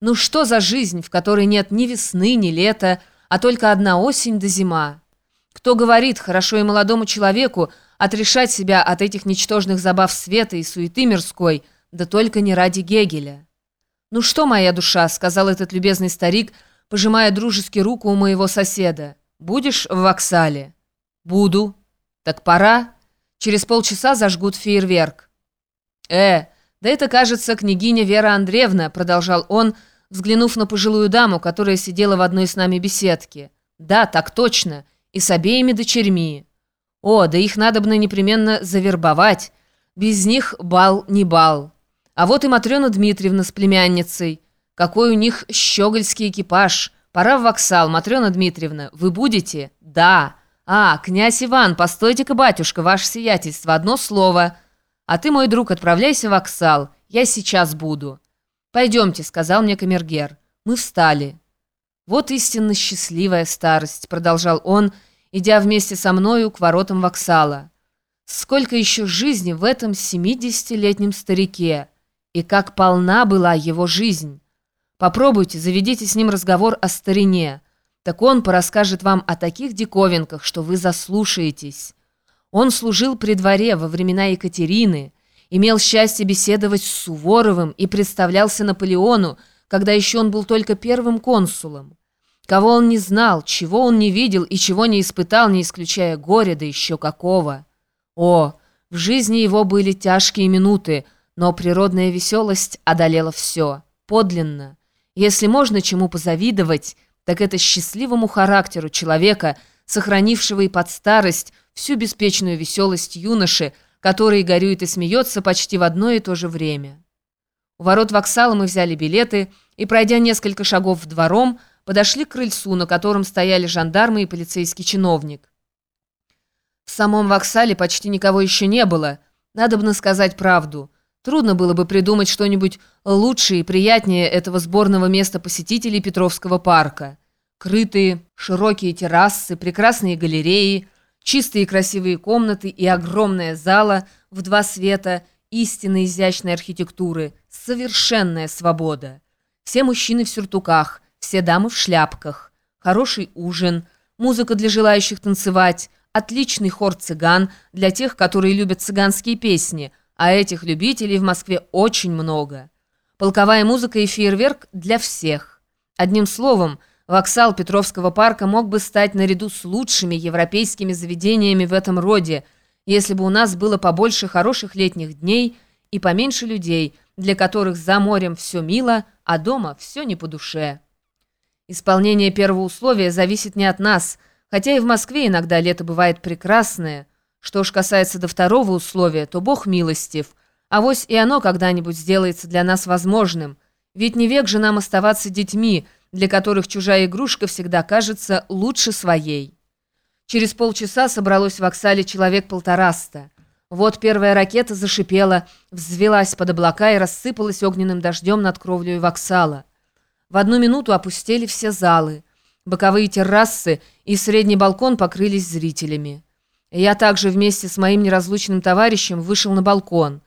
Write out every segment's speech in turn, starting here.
Ну что за жизнь, в которой нет ни весны, ни лета, а только одна осень да зима? Кто говорит, хорошо и молодому человеку отрешать себя от этих ничтожных забав света и суеты мирской, да только не ради Гегеля? «Ну что, моя душа», — сказал этот любезный старик, пожимая дружески руку у моего соседа, — «будешь в воксале?» «Буду». «Так пора. Через полчаса зажгут фейерверк». «Э, да это, кажется, княгиня Вера Андреевна», — продолжал он, взглянув на пожилую даму, которая сидела в одной с нами беседке. «Да, так точно, и с обеими дочерьми. О, да их надо бы непременно завербовать. Без них бал не бал. А вот и Матрена Дмитриевна с племянницей. Какой у них щегольский экипаж. Пора в воксал, Матрена Дмитриевна. Вы будете? Да. А, князь Иван, постойте-ка, батюшка, ваше сиятельство, одно слово. А ты, мой друг, отправляйся в воксал. Я сейчас буду. «Пойдемте», — сказал мне камергер. Мы встали. «Вот истинно счастливая старость», — продолжал он, идя вместе со мною к воротам воксала. «Сколько еще жизни в этом семидесятилетнем старике! И как полна была его жизнь! Попробуйте, заведите с ним разговор о старине. Так он порасскажет вам о таких диковинках, что вы заслушаетесь. Он служил при дворе во времена Екатерины, имел счастье беседовать с Суворовым и представлялся Наполеону, когда еще он был только первым консулом. Кого он не знал, чего он не видел и чего не испытал, не исключая горя, да еще какого. О, в жизни его были тяжкие минуты, но природная веселость одолела все, подлинно. Если можно чему позавидовать, так это счастливому характеру человека, сохранившего и под старость всю беспечную веселость юноши, который горюет и смеется почти в одно и то же время. У ворот воксала мы взяли билеты и, пройдя несколько шагов в двором, подошли к крыльцу, на котором стояли жандармы и полицейский чиновник. В самом воксале почти никого еще не было, надо бы сказать правду. Трудно было бы придумать что-нибудь лучше и приятнее этого сборного места посетителей Петровского парка. Крытые, широкие террасы, прекрасные галереи – Чистые красивые комнаты и огромная зала в два света истинно изящной архитектуры, совершенная свобода. Все мужчины в сюртуках, все дамы в шляпках, хороший ужин, музыка для желающих танцевать, отличный хор цыган для тех, которые любят цыганские песни, а этих любителей в Москве очень много. Полковая музыка и фейерверк для всех. Одним словом, Воксал Петровского парка мог бы стать наряду с лучшими европейскими заведениями в этом роде, если бы у нас было побольше хороших летних дней и поменьше людей, для которых за морем все мило, а дома все не по душе. Исполнение первого условия зависит не от нас, хотя и в Москве иногда лето бывает прекрасное. Что ж касается до второго условия, то Бог милостив, а вось и оно когда-нибудь сделается для нас возможным. Ведь не век же нам оставаться детьми – для которых чужая игрушка всегда кажется лучше своей. Через полчаса собралось в Оксале человек полтораста. Вот первая ракета зашипела, взвелась под облака и рассыпалась огненным дождем над кровлей Воксала. В одну минуту опустели все залы. Боковые террасы и средний балкон покрылись зрителями. Я также вместе с моим неразлучным товарищем вышел на балкон.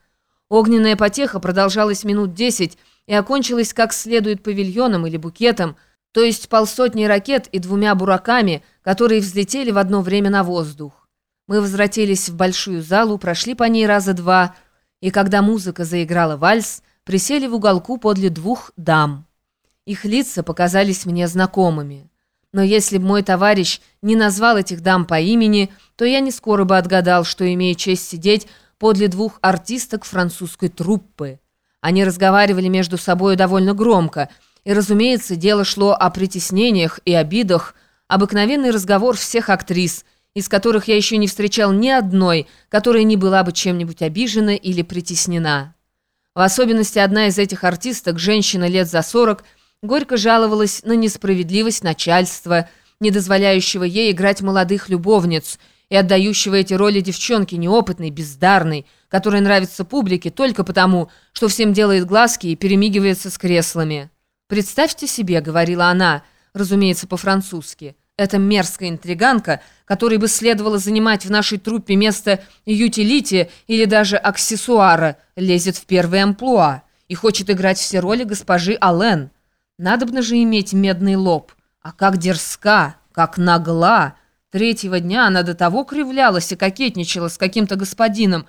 Огненная потеха продолжалась минут десять, и окончилась как следует павильоном или букетом, то есть полсотни ракет и двумя бураками, которые взлетели в одно время на воздух. Мы возвратились в большую залу, прошли по ней раза два, и когда музыка заиграла вальс, присели в уголку подле двух дам. Их лица показались мне знакомыми. Но если бы мой товарищ не назвал этих дам по имени, то я не скоро бы отгадал, что имею честь сидеть подле двух артисток французской труппы. Они разговаривали между собой довольно громко, и, разумеется, дело шло о притеснениях и обидах, обыкновенный разговор всех актрис, из которых я еще не встречал ни одной, которая не была бы чем-нибудь обижена или притеснена. В особенности одна из этих артисток, женщина лет за сорок, горько жаловалась на несправедливость начальства, не дозволяющего ей играть молодых любовниц – и отдающего эти роли девчонки неопытной, бездарной, которая нравится публике только потому, что всем делает глазки и перемигивается с креслами. «Представьте себе», — говорила она, разумеется, по-французски, «эта мерзкая интриганка, которой бы следовало занимать в нашей труппе место ютилити или даже аксессуара, лезет в первый амплуа и хочет играть все роли госпожи Аллен. Надобно же иметь медный лоб. А как дерзка, как нагла. Третьего дня она до того кривлялась и кокетничала с каким-то господином,